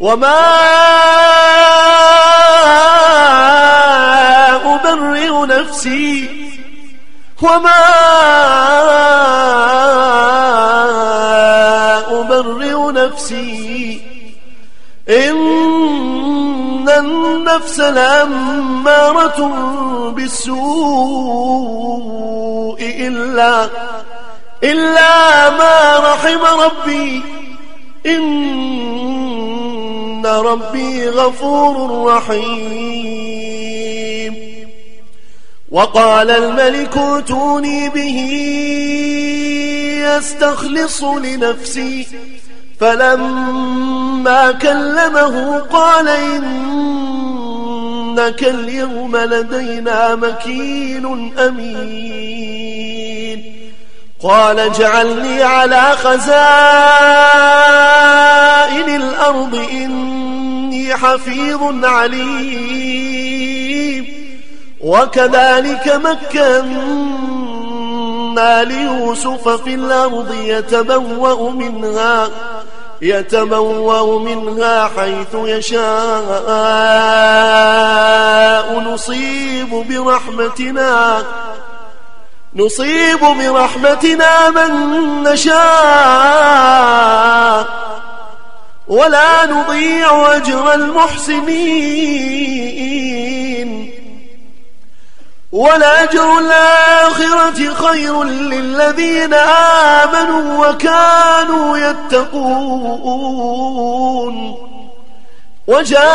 وما أبرئ نفسي وما أبرئ نفسي إن النفس لأمارة بالسوء إلا إلا ما رحم ربي ربي غفور رحيم. وقال الملك اتوني به يستخلص لنفسي. فلما كلمه قال إنك اليوم لدينا مكين أمين. قال اجعلني على خزائن الأرض إني حفيظ عليم. وكذلك مكنا ليوسف في الأرض يتبوأ منها يتبوأ منها حيث يشاء. نصيب برحمتنا نصيب برحمتنا من نشاء. ولا نضيع أجر المحسنين. ولأجر الآخرة خير للذين آمنوا وكانوا يتقون. وجاء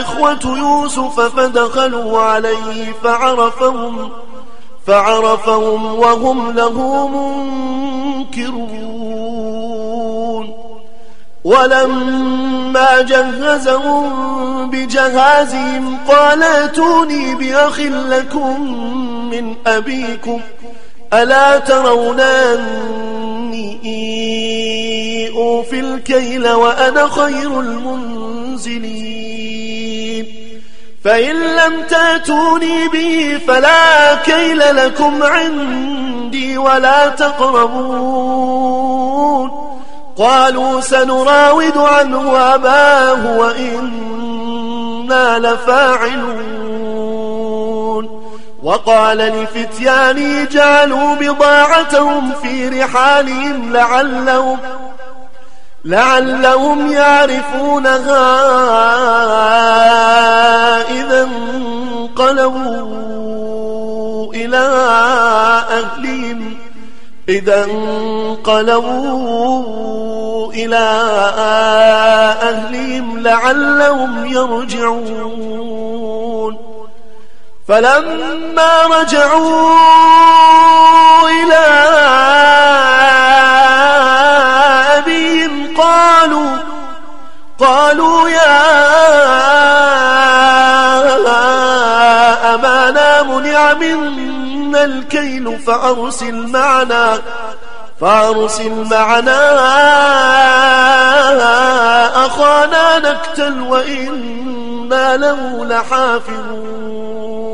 إخوة يوسف فدخلوا عليه فعرفهم فعرفهم وهم له منكرون. ولما جهزهم بجهازهم قال اتوني بأخ لكم من أبيكم ألا ترون أني أوفي الكيل وأنا خير المنزلين؟ فإن لم تأتوني به فلا كيل لكم عندي ولا تقربون. قالوا سنراود عنه أباه وإنا لفاعلون. وقال لفتياني جعلوا بضاعتهم في رحالهم لعلهم لعلهم يعرفونها. انقلبوا إلى أهلهم. إذا انقلبوا إلى أهلهم لعلهم يرجعون. فلما رجعوا إلى أبيهم قالوا قالوا يا منا الكيل فأرسل معنا فأرسل معنا أخانا نكتل وإنا له لحافظون.